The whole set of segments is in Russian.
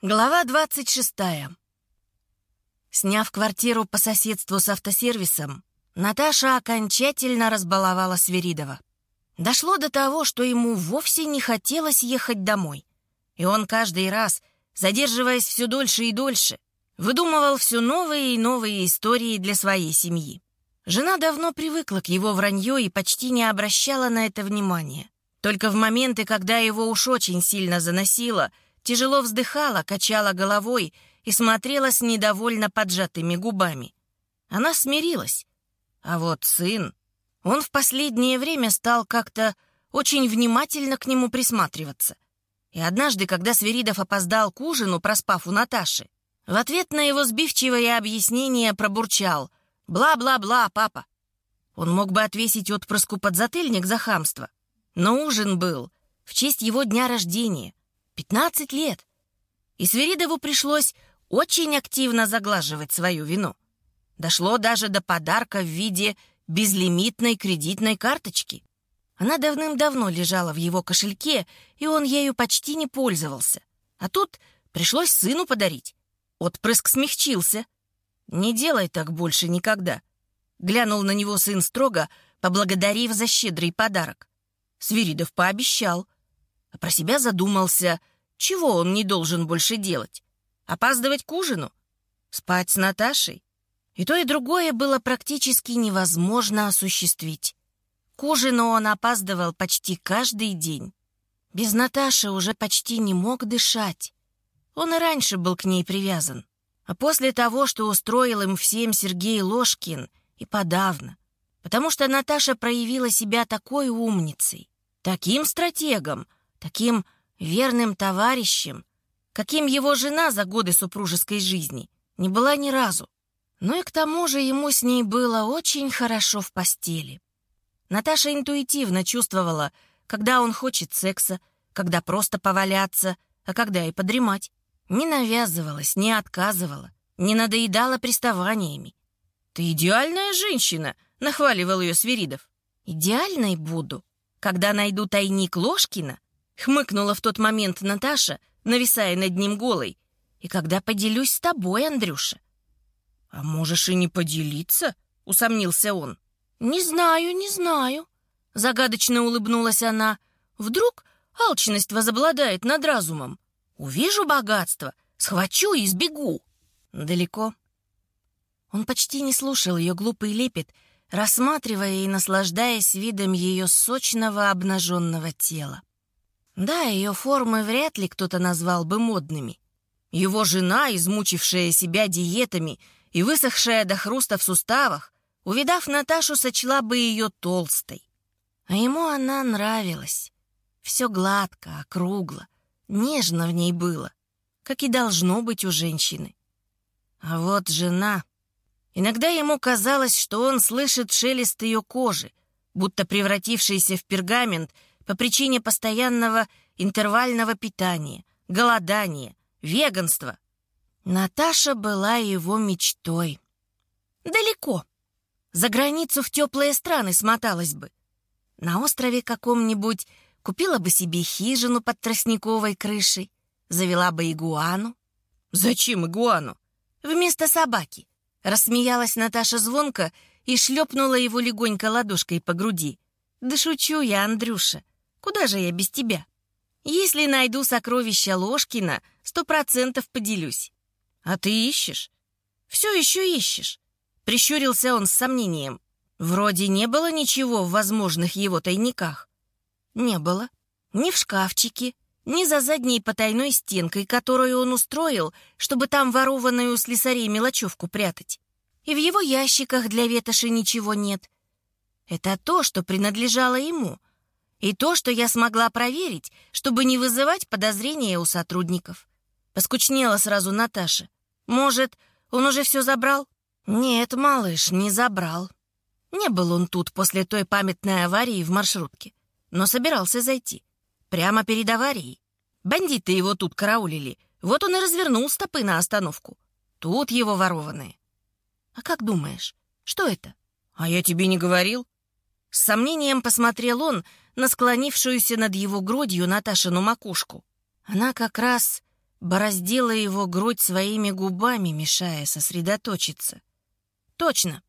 Глава 26. Сняв квартиру по соседству с автосервисом, Наташа окончательно разбаловала Свиридова. Дошло до того, что ему вовсе не хотелось ехать домой. И он каждый раз, задерживаясь все дольше и дольше, выдумывал все новые и новые истории для своей семьи. Жена давно привыкла к его вранью и почти не обращала на это внимания. Только в моменты, когда его уж очень сильно заносило — тяжело вздыхала, качала головой и смотрела с недовольно поджатыми губами. Она смирилась. А вот сын... Он в последнее время стал как-то очень внимательно к нему присматриваться. И однажды, когда Сверидов опоздал к ужину, проспав у Наташи, в ответ на его сбивчивое объяснение пробурчал «Бла-бла-бла, папа». Он мог бы отвесить отпрыску подзатыльник за хамство, но ужин был в честь его дня рождения, Пятнадцать лет. И Свиридову пришлось очень активно заглаживать свою вину. Дошло даже до подарка в виде безлимитной кредитной карточки. Она давным-давно лежала в его кошельке, и он ею почти не пользовался. А тут пришлось сыну подарить. Отпрыск смягчился. «Не делай так больше никогда», — глянул на него сын строго, поблагодарив за щедрый подарок. Свиридов пообещал — а про себя задумался, чего он не должен больше делать? Опаздывать к ужину? Спать с Наташей? И то, и другое было практически невозможно осуществить. К ужину он опаздывал почти каждый день. Без Наташи уже почти не мог дышать. Он и раньше был к ней привязан. А после того, что устроил им всем Сергей Ложкин, и подавно. Потому что Наташа проявила себя такой умницей, таким стратегом, таким верным товарищем, каким его жена за годы супружеской жизни не была ни разу. Ну и к тому же ему с ней было очень хорошо в постели. Наташа интуитивно чувствовала, когда он хочет секса, когда просто поваляться, а когда и подремать. Не навязывалась, не отказывала, не надоедала приставаниями. «Ты идеальная женщина!» — нахваливал ее Свиридов. «Идеальной буду, когда найду тайник Ложкина Хмыкнула в тот момент Наташа, нависая над ним голой. «И когда поделюсь с тобой, Андрюша?» «А можешь и не поделиться?» — усомнился он. «Не знаю, не знаю», — загадочно улыбнулась она. «Вдруг алчность возобладает над разумом? Увижу богатство, схвачу и сбегу». «Далеко?» Он почти не слушал ее глупый лепет, рассматривая и наслаждаясь видом ее сочного обнаженного тела. Да, ее формы вряд ли кто-то назвал бы модными. Его жена, измучившая себя диетами и высохшая до хруста в суставах, увидав Наташу, сочла бы ее толстой. А ему она нравилась. Все гладко, округло, нежно в ней было, как и должно быть у женщины. А вот жена... Иногда ему казалось, что он слышит шелест ее кожи, будто превратившийся в пергамент — по причине постоянного интервального питания, голодания, веганства. Наташа была его мечтой. Далеко. За границу в теплые страны смоталась бы. На острове каком-нибудь купила бы себе хижину под тростниковой крышей, завела бы игуану. «Зачем игуану?» «Вместо собаки», — рассмеялась Наташа звонко и шлепнула его легонько ладошкой по груди. «Да шучу я, Андрюша. Куда же я без тебя? Если найду сокровища Ложкина, сто процентов поделюсь. А ты ищешь? Все еще ищешь. Прищурился он с сомнением. Вроде не было ничего в возможных его тайниках. Не было. Ни в шкафчике, ни за задней потайной стенкой, которую он устроил, чтобы там ворованную слесарей мелочевку прятать. И в его ящиках для ветоши ничего нет. Это то, что принадлежало ему — и то, что я смогла проверить, чтобы не вызывать подозрения у сотрудников. Поскучнела сразу Наташа. Может, он уже все забрал? Нет, малыш, не забрал. Не был он тут после той памятной аварии в маршрутке, но собирался зайти. Прямо перед аварией. Бандиты его тут караулили. Вот он и развернул стопы на остановку. Тут его ворованные. А как думаешь, что это? А я тебе не говорил. С сомнением посмотрел он на склонившуюся над его грудью Наташину макушку. Она как раз бороздила его грудь своими губами, мешая сосредоточиться. Точно.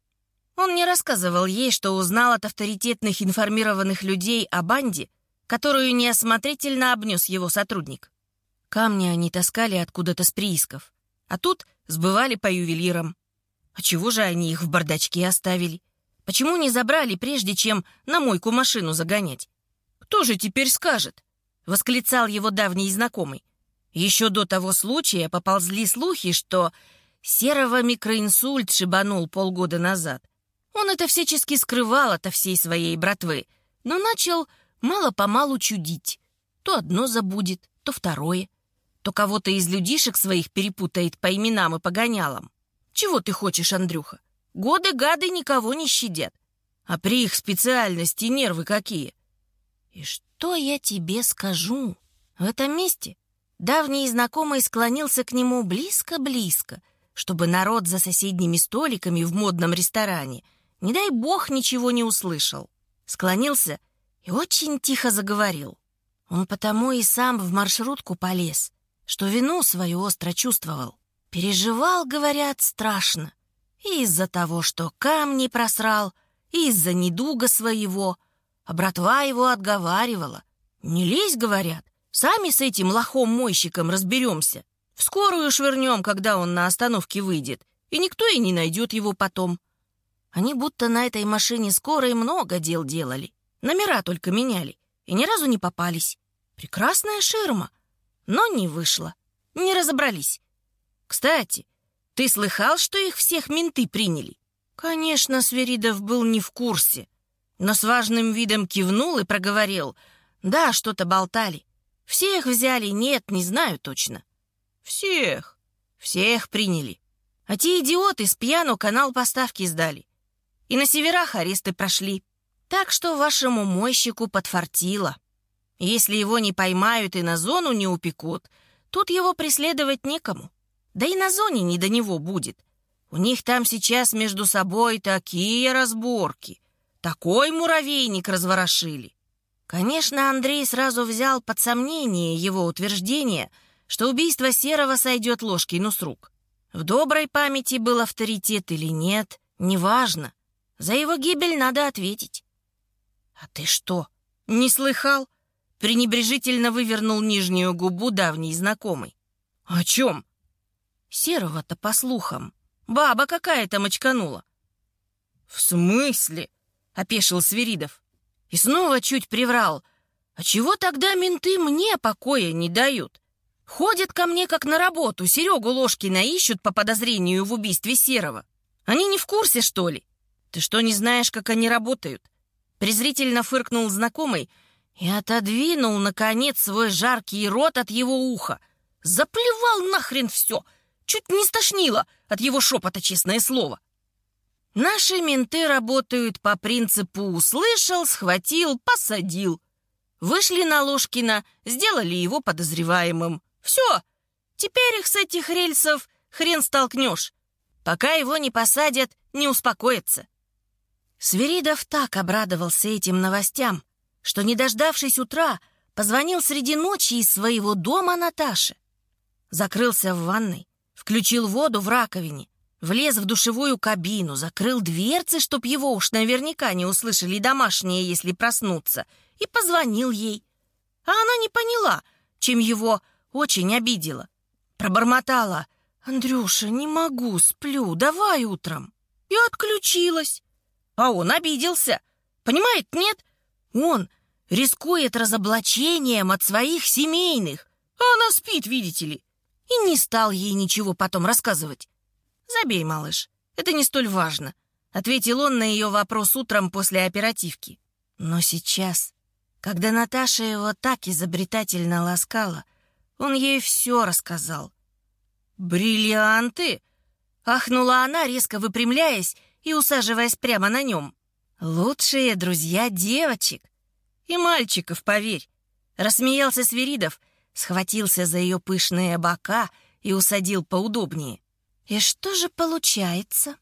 Он не рассказывал ей, что узнал от авторитетных информированных людей о банде, которую неосмотрительно обнес его сотрудник. Камни они таскали откуда-то с приисков, а тут сбывали по ювелирам. А чего же они их в бардачке оставили? Почему не забрали, прежде чем на мойку машину загонять? Кто же теперь скажет? Восклицал его давний знакомый. Еще до того случая поползли слухи, что серого микроинсульт шибанул полгода назад. Он это всячески скрывал ото всей своей братвы, но начал мало-помалу чудить. То одно забудет, то второе. То кого-то из людишек своих перепутает по именам и погонялам. Чего ты хочешь, Андрюха? Годы-гады никого не щадят. А при их специальности нервы какие. И что я тебе скажу? В этом месте давний знакомый склонился к нему близко-близко, чтобы народ за соседними столиками в модном ресторане, не дай бог, ничего не услышал. Склонился и очень тихо заговорил. Он потому и сам в маршрутку полез, что вину свою остро чувствовал. Переживал, говорят, страшно. И из-за того, что камни просрал, и из-за недуга своего. А братва его отговаривала. «Не лезь, — говорят, — сами с этим лохом-мойщиком разберемся. В скорую швырнем, когда он на остановке выйдет, и никто и не найдет его потом». Они будто на этой машине скорой много дел делали. Номера только меняли и ни разу не попались. Прекрасная ширма, но не вышло. Не разобрались. Кстати, ты слыхал, что их всех менты приняли? Конечно, Сверидов был не в курсе, но с важным видом кивнул и проговорил. Да, что-то болтали. Всех взяли, нет, не знаю точно. Всех. Всех приняли. А те идиоты с пьяну канал поставки сдали. И на северах аресты прошли. Так что вашему мойщику подфартило. Если его не поймают и на зону не упекут, тут его преследовать некому. Да и на зоне не до него будет. У них там сейчас между собой такие разборки. Такой муравейник разворошили. Конечно, Андрей сразу взял под сомнение его утверждение, что убийство Серого сойдет ложкину с рук. В доброй памяти был авторитет или нет, неважно. За его гибель надо ответить. «А ты что, не слыхал?» пренебрежительно вывернул нижнюю губу давний знакомый. «О чем?» «Серого-то, по слухам, баба какая-то мочканула». «В смысле?» — опешил Свиридов. И снова чуть приврал. «А чего тогда менты мне покоя не дают? Ходят ко мне как на работу, Серегу Ложкина ищут по подозрению в убийстве Серого. Они не в курсе, что ли? Ты что, не знаешь, как они работают?» Презрительно фыркнул знакомый и отодвинул, наконец, свой жаркий рот от его уха. Заплевал нахрен все! Чуть не стошнило от его шепота, честное слово. Наши менты работают по принципу «услышал, схватил, посадил». Вышли на Ложкина, сделали его подозреваемым. Все, теперь их с этих рельсов хрен столкнешь. Пока его не посадят, не успокоится. Свиридов так обрадовался этим новостям, что, не дождавшись утра, позвонил среди ночи из своего дома Наташе. Закрылся в ванной, включил воду в раковине, влез в душевую кабину, закрыл дверцы, чтоб его уж наверняка не услышали домашние, если проснуться, и позвонил ей. А она не поняла, чем его очень обидела. Пробормотала. «Андрюша, не могу, сплю, давай утром». И отключилась. А он обиделся. Понимает, нет? Он рискует разоблачением от своих семейных. А она спит, видите ли. И не стал ей ничего потом рассказывать. «Забей, малыш, это не столь важно», — ответил он на ее вопрос утром после оперативки. Но сейчас, когда Наташа его так изобретательно ласкала, он ей все рассказал. «Бриллианты!» — ахнула она, резко выпрямляясь и усаживаясь прямо на нем. «Лучшие друзья девочек. И мальчиков, поверь!» Рассмеялся Свиридов, схватился за ее пышные бока и усадил поудобнее. «И что же получается?»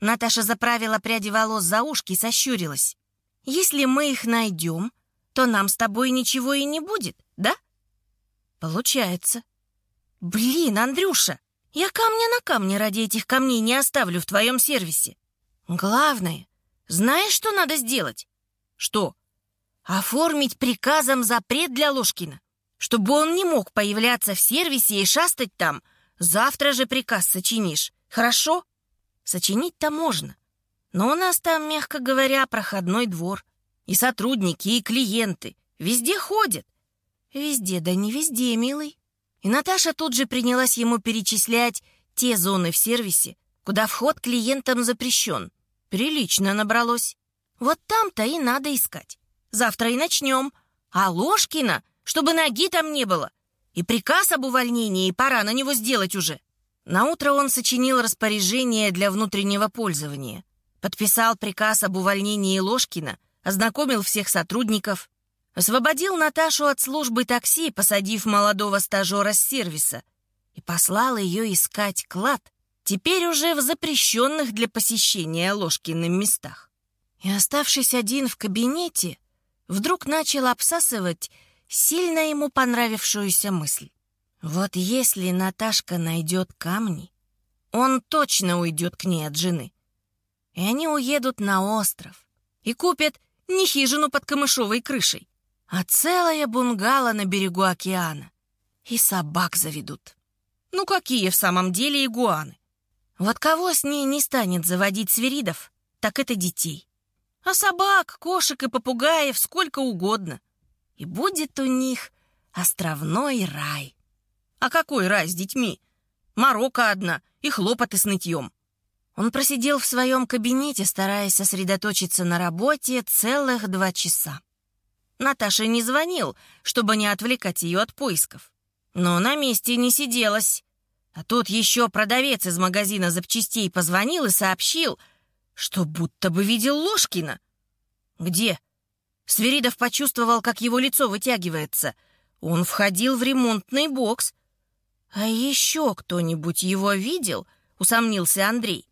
Наташа заправила пряди волос за ушки и сощурилась. «Если мы их найдем, то нам с тобой ничего и не будет, да?» «Получается». Блин, Андрюша, я камня на камне ради этих камней не оставлю в твоем сервисе. Главное, знаешь, что надо сделать? Что? Оформить приказом запрет для Ложкина, чтобы он не мог появляться в сервисе и шастать там. Завтра же приказ сочинишь. Хорошо? Сочинить-то можно. Но у нас там, мягко говоря, проходной двор. И сотрудники, и клиенты. Везде ходят. Везде, да не везде, милый. И Наташа тут же принялась ему перечислять те зоны в сервисе, куда вход клиентам запрещен. Прилично набралось. Вот там-то и надо искать. Завтра и начнем. А Ложкина, чтобы ноги там не было. И приказ об увольнении пора на него сделать уже. Наутро он сочинил распоряжение для внутреннего пользования. Подписал приказ об увольнении Ложкина, ознакомил всех сотрудников, освободил Наташу от службы такси, посадив молодого стажера с сервиса, и послал ее искать клад, теперь уже в запрещенных для посещения Ложкиным местах. И, оставшись один в кабинете, вдруг начал обсасывать сильно ему понравившуюся мысль. Вот если Наташка найдет камни, он точно уйдет к ней от жены. И они уедут на остров и купят не хижину под камышовой крышей, а целое бунгало на берегу океана. И собак заведут. Ну какие в самом деле игуаны? Вот кого с ней не станет заводить свиридов, так это детей. А собак, кошек и попугаев сколько угодно. И будет у них островной рай. А какой рай с детьми? Морока одна и хлопоты с нытьем. Он просидел в своем кабинете, стараясь сосредоточиться на работе целых два часа. Наташа не звонил, чтобы не отвлекать ее от поисков. Но на месте не сиделась. А тут еще продавец из магазина запчастей позвонил и сообщил, что будто бы видел Ложкина. «Где?» Сверидов почувствовал, как его лицо вытягивается. Он входил в ремонтный бокс. «А еще кто-нибудь его видел?» — усомнился Андрей.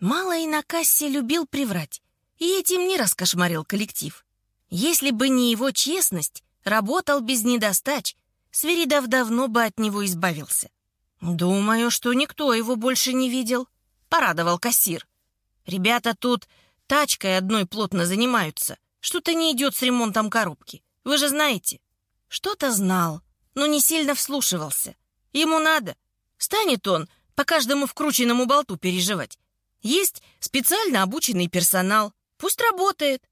Мало и на кассе любил приврать, и этим не раскошмарил коллектив. Если бы не его честность, работал без недостач, Сверидов давно бы от него избавился. «Думаю, что никто его больше не видел», — порадовал кассир. «Ребята тут тачкой одной плотно занимаются. Что-то не идет с ремонтом коробки. Вы же знаете». Что-то знал, но не сильно вслушивался. Ему надо. Станет он по каждому вкрученному болту переживать. Есть специально обученный персонал. Пусть работает.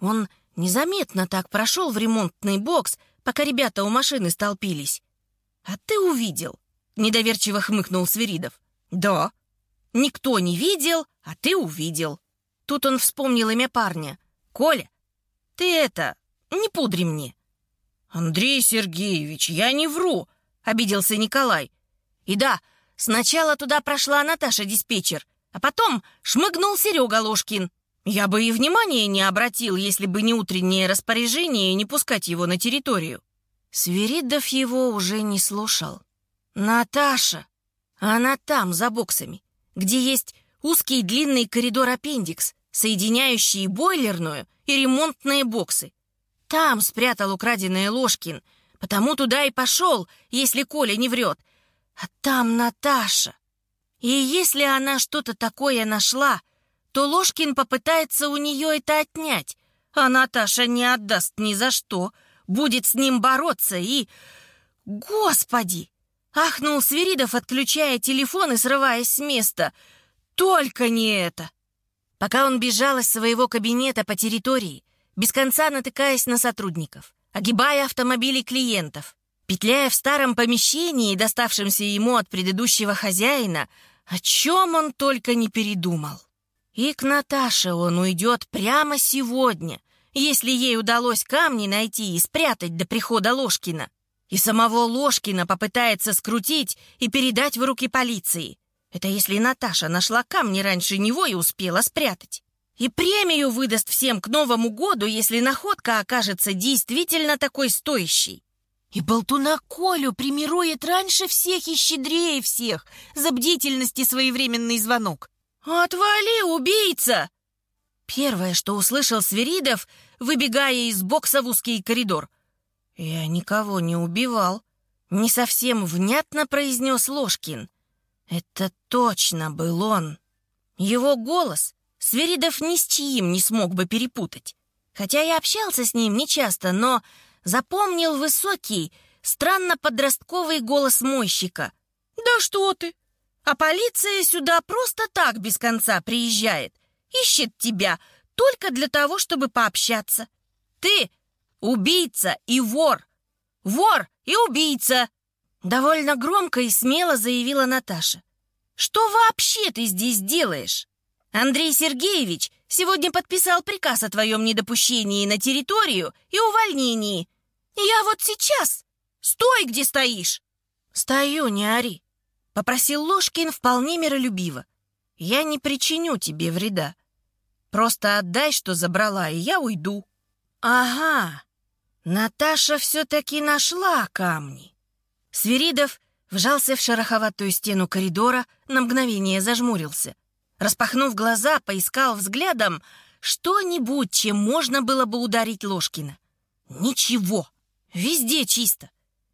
Он незаметно так прошел в ремонтный бокс, пока ребята у машины столпились. «А ты увидел?» — недоверчиво хмыкнул Свиридов. «Да. Никто не видел, а ты увидел». Тут он вспомнил имя парня. «Коля, ты это, не пудри мне». «Андрей Сергеевич, я не вру», — обиделся Николай. «И да, сначала туда прошла Наташа-диспетчер, а потом шмыгнул Серега Ложкин. Я бы и внимания не обратил, если бы не утреннее распоряжение не пускать его на территорию». Свиридов его уже не слушал. «Наташа! Она там, за боксами, где есть узкий длинный коридор-аппендикс, соединяющий бойлерную и ремонтные боксы. Там спрятал украденное Ложкин, потому туда и пошел, если Коля не врет. А там Наташа. И если она что-то такое нашла, то Ложкин попытается у нее это отнять, а Наташа не отдаст ни за что, будет с ним бороться и... Господи! Ахнул Свиридов, отключая телефон и срываясь с места. Только не это! Пока он бежал из своего кабинета по территории, без конца натыкаясь на сотрудников, огибая автомобили клиентов, петляя в старом помещении, доставшемся ему от предыдущего хозяина, о чем он только не передумал. И к Наташе он уйдет прямо сегодня, если ей удалось камни найти и спрятать до прихода Ложкина. И самого Ложкина попытается скрутить и передать в руки полиции. Это если Наташа нашла камни раньше него и успела спрятать. И премию выдаст всем к Новому году, если находка окажется действительно такой стоящей. И болтуна Колю примирует раньше всех и щедрее всех за бдительность и своевременный звонок. «Отвали, убийца!» Первое, что услышал Сверидов, выбегая из бокса в узкий коридор — «Я никого не убивал. Не совсем внятно произнес Ложкин. Это точно был он. Его голос Сверидов ни с чьим не смог бы перепутать. Хотя я общался с ним нечасто, но запомнил высокий, странно подростковый голос мойщика. «Да что ты! А полиция сюда просто так без конца приезжает. Ищет тебя только для того, чтобы пообщаться. Ты убийца и вор. Вор и убийца!» Довольно громко и смело заявила Наташа. «Что вообще ты здесь делаешь? Андрей Сергеевич сегодня подписал приказ о твоем недопущении на территорию и увольнении. Я вот сейчас. Стой, где стоишь!» «Стою, не ори», — попросил Ложкин вполне миролюбиво. «Я не причиню тебе вреда. Просто отдай, что забрала, и я уйду». «Ага, Наташа все-таки нашла камни». Свиридов вжался в шероховатую стену коридора, на мгновение зажмурился. Распахнув глаза, поискал взглядом что-нибудь, чем можно было бы ударить Ложкина. Ничего, везде чисто.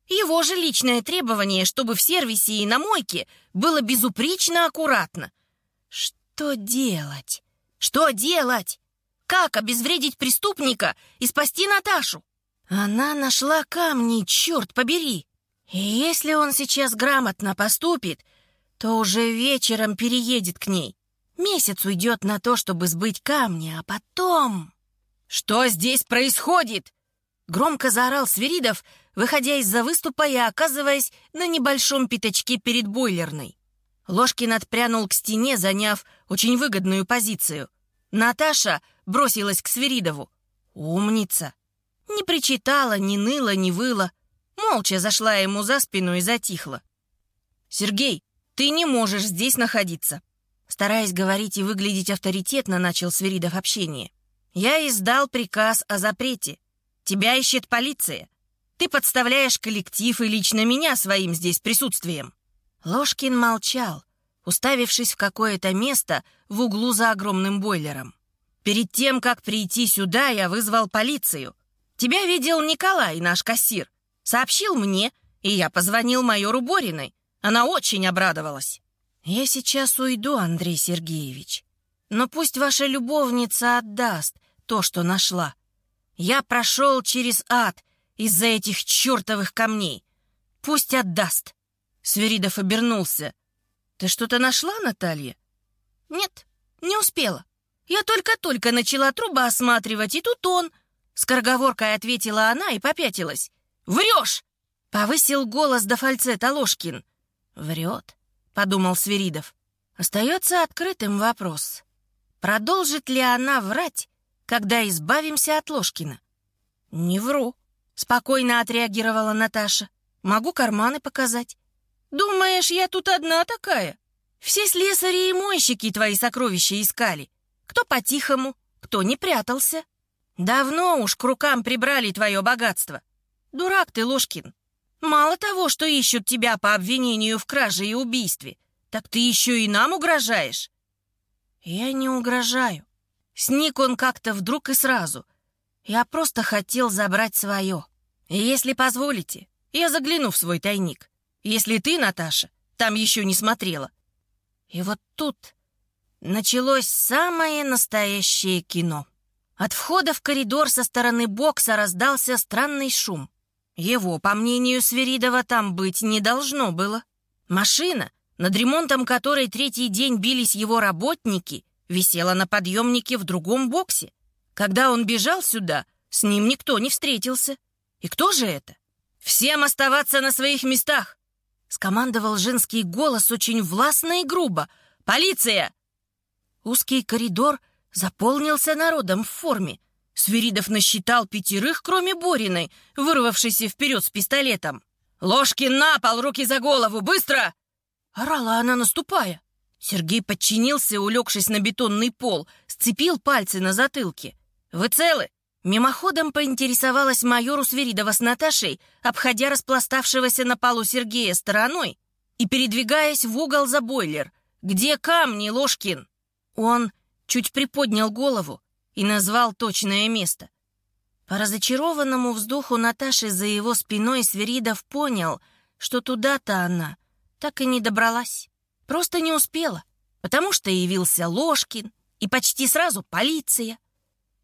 Его же личное требование, чтобы в сервисе и на мойке было безупречно аккуратно. Что делать? Что делать? Как обезвредить преступника и спасти Наташу? Она нашла камни, черт побери. И если он сейчас грамотно поступит, то уже вечером переедет к ней. Месяц уйдет на то, чтобы сбыть камни, а потом... «Что здесь происходит?» Громко заорал Свиридов, выходя из-за выступа и оказываясь на небольшом пятачке перед бойлерной. Ложкин отпрянул к стене, заняв очень выгодную позицию. Наташа бросилась к Свиридову. «Умница!» Не причитала, не ныла, не выла. Молча зашла ему за спину и затихла. «Сергей, ты не можешь здесь находиться!» Стараясь говорить и выглядеть авторитетно, начал Свиридов общение. «Я издал приказ о запрете. Тебя ищет полиция. Ты подставляешь коллектив и лично меня своим здесь присутствием». Ложкин молчал, уставившись в какое-то место в углу за огромным бойлером. «Перед тем, как прийти сюда, я вызвал полицию. Тебя видел Николай, наш кассир. Сообщил мне, и я позвонил майору Бориной. Она очень обрадовалась. «Я сейчас уйду, Андрей Сергеевич. Но пусть ваша любовница отдаст то, что нашла. Я прошел через ад из-за этих чертовых камней. Пусть отдаст». Сверидов обернулся. «Ты что-то нашла, Наталья?» «Нет, не успела. Я только-только начала труба осматривать, и тут он...» Скороговоркой ответила она и попятилась. «Врешь!» — повысил голос до фальцета Ложкин. «Врет», — подумал Свиридов. Остается открытым вопрос. Продолжит ли она врать, когда избавимся от Ложкина? «Не вру», — спокойно отреагировала Наташа. «Могу карманы показать». «Думаешь, я тут одна такая? Все слесари и мойщики твои сокровища искали. Кто по-тихому, кто не прятался. Давно уж к рукам прибрали твое богатство. Дурак ты, Ложкин. Мало того, что ищут тебя по обвинению в краже и убийстве, так ты еще и нам угрожаешь. Я не угрожаю. Сник он как-то вдруг и сразу. Я просто хотел забрать свое. Если позволите, я загляну в свой тайник. Если ты, Наташа, там еще не смотрела. И вот тут началось самое настоящее кино. От входа в коридор со стороны бокса раздался странный шум. Его, по мнению Сверидова, там быть не должно было. Машина, над ремонтом которой третий день бились его работники, висела на подъемнике в другом боксе. Когда он бежал сюда, с ним никто не встретился. И кто же это? «Всем оставаться на своих местах!» Скомандовал женский голос очень властно и грубо. «Полиция!» Узкий коридор заполнился народом в форме. Свиридов насчитал пятерых, кроме Бориной, вырвавшейся вперед с пистолетом. «Ложки на пол, руки за голову, быстро!» Орала она, наступая. Сергей подчинился, улегшись на бетонный пол, сцепил пальцы на затылке. «Вы целы?» Мимоходом поинтересовалась майору Свиридова с Наташей, обходя распластавшегося на полу Сергея стороной и передвигаясь в угол за бойлер. «Где камни, Ложкин?» Он чуть приподнял голову и назвал точное место. По разочарованному вздоху Наташи за его спиной Сверидов понял, что туда-то она так и не добралась. Просто не успела, потому что явился Ложкин и почти сразу полиция.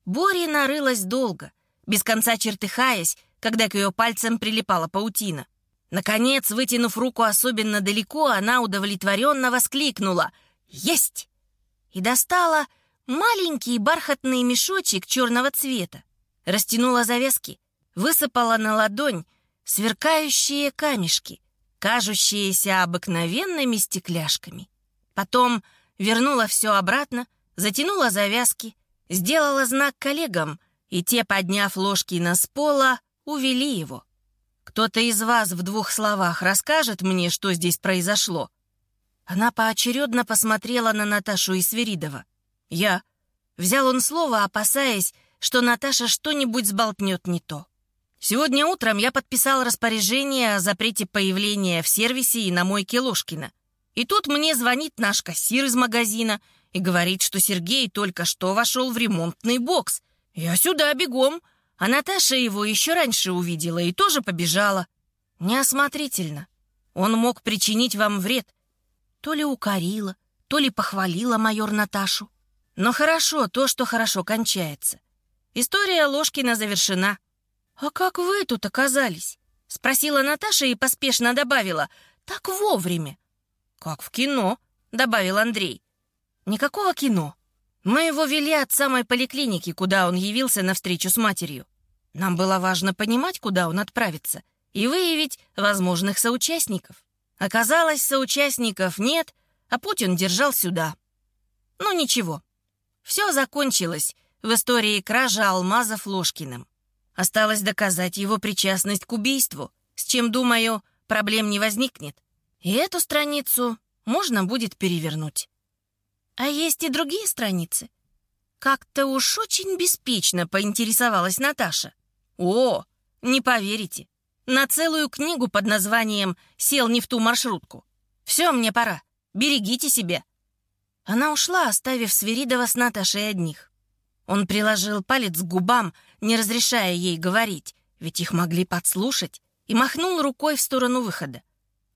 Боря нарылась долго, без конца чертыхаясь, когда к ее пальцам прилипала паутина. Наконец, вытянув руку особенно далеко, она удовлетворенно воскликнула «Есть!» и достала маленький бархатный мешочек черного цвета. Растянула завязки, высыпала на ладонь сверкающие камешки, кажущиеся обыкновенными стекляшками. Потом вернула все обратно, затянула завязки, сделала знак коллегам, и те, подняв ложки на с пола, увели его. Кто-то из вас в двух словах расскажет мне, что здесь произошло?» Она поочередно посмотрела на Наташу и Свиридова. «Я». Взял он слово, опасаясь, что Наташа что-нибудь сболтнет не то. Сегодня утром я подписал распоряжение о запрете появления в сервисе и на мойке Ложкина. И тут мне звонит наш кассир из магазина и говорит, что Сергей только что вошел в ремонтный бокс. Я сюда бегом, а Наташа его еще раньше увидела и тоже побежала. Неосмотрительно. Он мог причинить вам вред. То ли укорила, то ли похвалила майор Наташу. Но хорошо то, что хорошо кончается. История Ложкина завершена. «А как вы тут оказались?» — спросила Наташа и поспешно добавила. «Так вовремя». «Как в кино», — добавил Андрей. «Никакого кино. Мы его вели от самой поликлиники, куда он явился на встречу с матерью. Нам было важно понимать, куда он отправится, и выявить возможных соучастников. Оказалось, соучастников нет, а Путин держал сюда. Ну ничего. Все закончилось в истории кражи алмазов Ложкиным. Осталось доказать его причастность к убийству, с чем, думаю, проблем не возникнет. И эту страницу можно будет перевернуть. А есть и другие страницы. Как-то уж очень беспечно поинтересовалась Наташа. О, не поверите. На целую книгу под названием «Сел не в ту маршрутку». Все, мне пора. Берегите себя. Она ушла, оставив Свиридова с Наташей одних. Он приложил палец к губам, не разрешая ей говорить, ведь их могли подслушать, и махнул рукой в сторону выхода.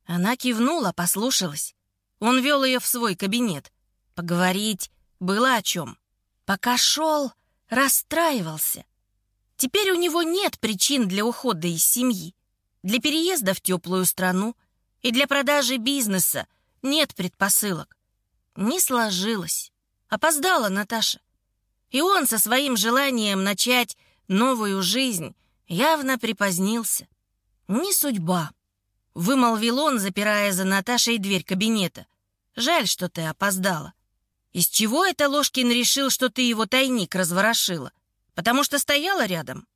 Она кивнула, послушалась. Он вел ее в свой кабинет. Поговорить было о чем. Пока шел, расстраивался. Теперь у него нет причин для ухода из семьи, для переезда в теплую страну и для продажи бизнеса нет предпосылок. Не сложилось. Опоздала Наташа. И он со своим желанием начать новую жизнь явно припозднился. Не судьба. Вымолвил он, запирая за Наташей дверь кабинета. Жаль, что ты опоздала. Из чего это Ложкин решил, что ты его тайник разворошила? Потому что стояла рядом?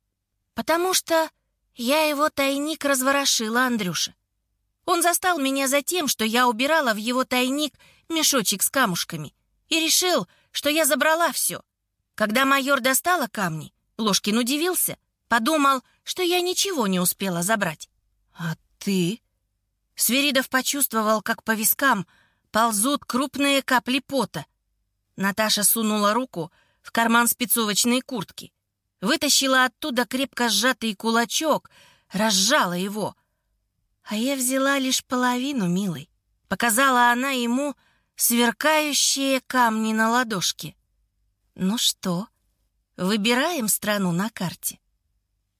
Потому что я его тайник разворошила, Андрюша. Он застал меня за тем, что я убирала в его тайник мешочек с камушками и решил, что я забрала все. Когда майор достала камни, Ложкин удивился, подумал, что я ничего не успела забрать. «А ты?» Сверидов почувствовал, как по вискам ползут крупные капли пота. Наташа сунула руку в карман спецовочной куртки, вытащила оттуда крепко сжатый кулачок, разжала его. А я взяла лишь половину, милый. Показала она ему сверкающие камни на ладошке. Ну что, выбираем страну на карте?